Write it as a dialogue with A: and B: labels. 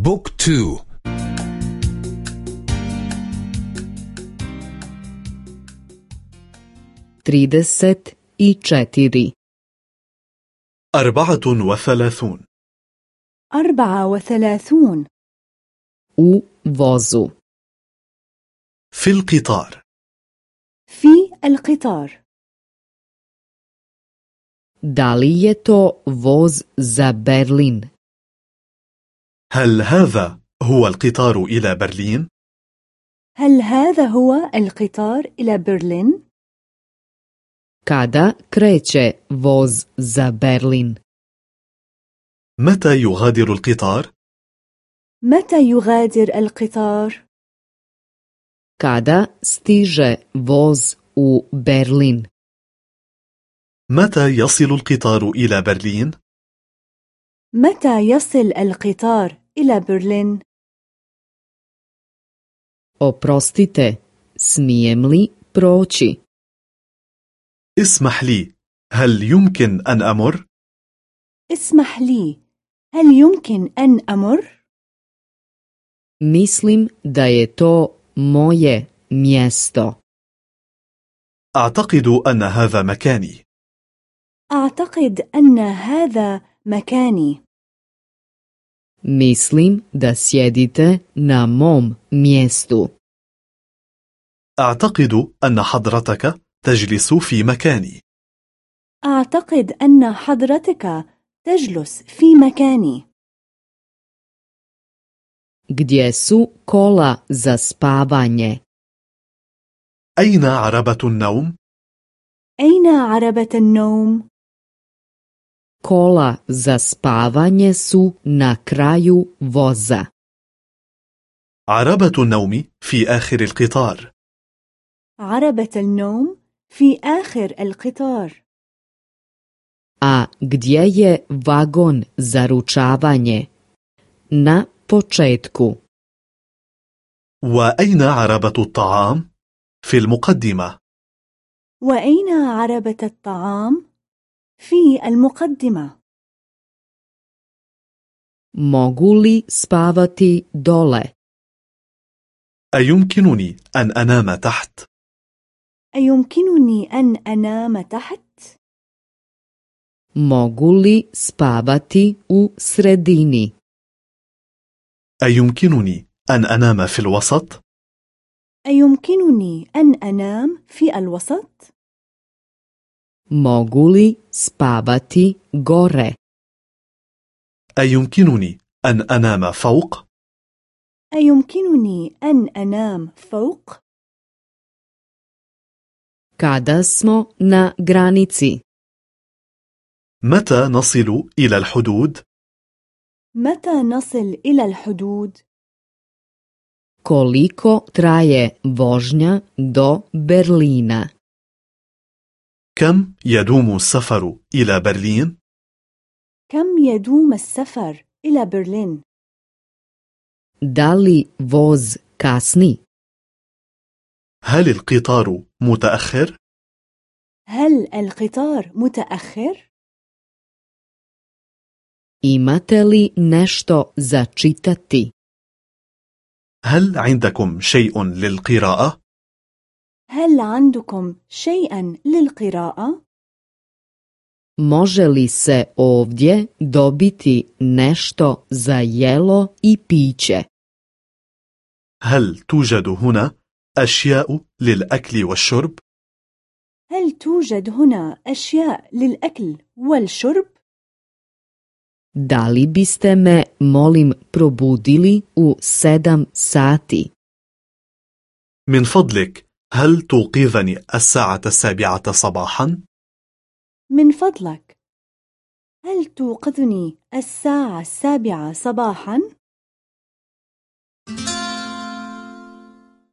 A: بوك تو.
B: trideset i četiri
C: أربعة وثلاثون.
D: أربعة وثلاثون.
B: u vozu
C: في القطار.
D: في القطار.
B: li je to voz za Berlin?
C: هل هذا هو القطار إلى برلين؟
D: هل هذا هو القطار إلى برلين؟
B: Kada kreće voz za Berlin?
C: متى يغادر القطار؟
D: متى يغادر القطار؟
B: Kada stiže voz u Berlin?
C: متى يصل القطار إلى برلين؟
D: متى يصل القطار إلى برلين؟
B: Oprostite, smijem li proći?
C: اسمح لي هل يمكن أن أمر؟
D: اسمح لي هل يمكن أن أمر؟
B: Mislim da je to moje mjesto.
C: أعتقد أن هذا مكاني
D: أعتقد أن هذا مكاني
B: Mislim da sjedite na mom mjestu.
C: أعتقد أن حضرتك تجلس في مكاني
D: أعتقد أن حضرتك تجلس في مكاني
B: Gdje su kola za spavanje?
C: أين عربة النوم؟
D: أين عربة النوم؟
B: Kola za spavanje su na kraju voza.
C: عربة النوم في آخر القطار
D: عربة النوم في آخر القطار
B: A gdje je vagon za ručavanje? Na početku.
C: وأين عربة الطعام؟ في المقدمة
D: وأين عربة الطعام؟ في المقدمة
B: Mogu li spavati dole?
C: أيمكنني أن أنام تحت؟
D: أيمكنني أن أنام تحت؟
B: Mogu li spavati u sredini?
C: أيمكنني أن أنام في الوسط؟
D: أيمكنني أن أنام في الوسط؟
B: Mogu li spavati gore?
C: أيمكنني أن أنام فوق؟
D: أيمكنني أن أنام فوق؟
B: Kada smo na granici?
C: متى نصل إلى الحدود؟
D: متى نصل إلى الحدود؟
B: Koliko traje vožnja do Berlina?
C: كم يدوم السفر إلى برلين؟
D: كم يدوم السفر إلى برلين؟
B: Li voz kasni?
C: هل القطار متأخر؟
D: هل القطار متأخر؟
B: Imate li nešto za čitati?
C: هل عندكم شيء للقراءة؟
D: هل عندكم شيئا للقراءة؟
B: Može li se ovdje dobiti nešto za jelo i piće?
C: هل توجد هنا أشياء للأكل والشرب؟
D: هل توجد هنا أشياء للأكل والشرب؟
B: Da li biste me, molim, probudili u sedam sati?
C: من فضلك هل توقظني الساعة السابعة صباحا؟
D: من فضلك هل توقظني الساعة السابعة صباحا؟